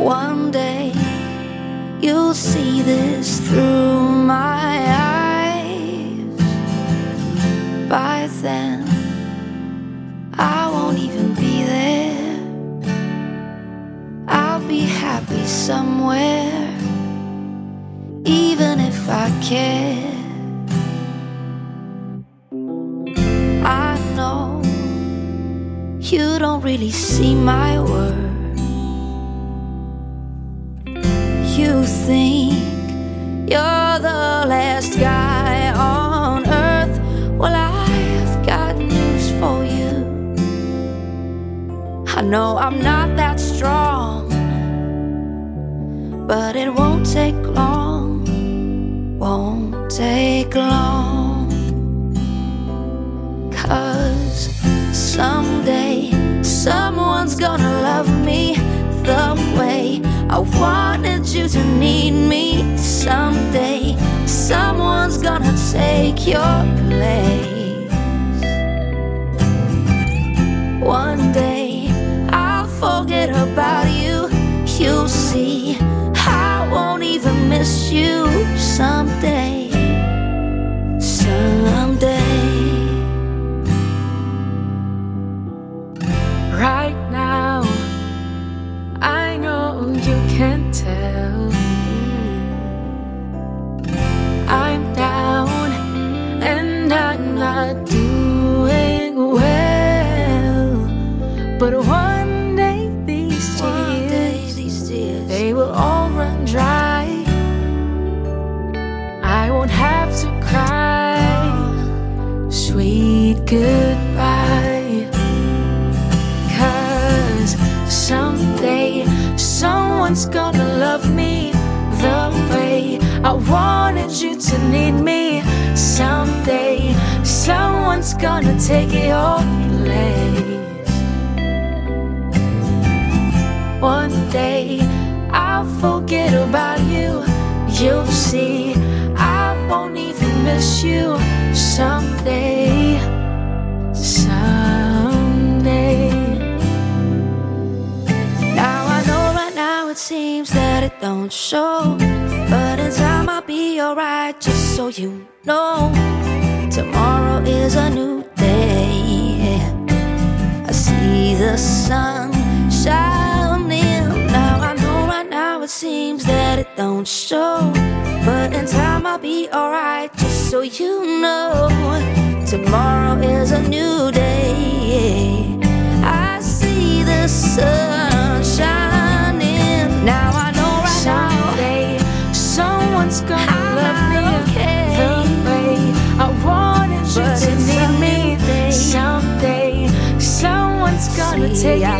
One day you'll see this through my eyes. By then, I won't even be there. I'll be happy somewhere, even if I care. I know you don't really see my words. Think you're the last guy on earth. Well, I've got news for you. I know I'm not that strong, but it won't take long. Won't take long. Cause someday someone's gonna love me the way you to need me. Someday someone's gonna take your place. One day I'll forget about you. You'll see I won't even miss you someday. You can't tell. I'm down and I'm not doing well. But one day these tears, they will all run dry. I won't have to cry. Sweet goodbye. Cause someday someone's gonna love me the way I wanted you to need me. Someday someone's gonna take your place. One day I'll forget about you. You'll see I won't even miss you. Someday. Show. But in time I'll be alright, just so you know. Tomorrow is a new day. I see the sun shining. Now I know right now it seems that it don't show. But in time I'll be alright, just so you know. Tomorrow is a new day. I see the sun Take yeah.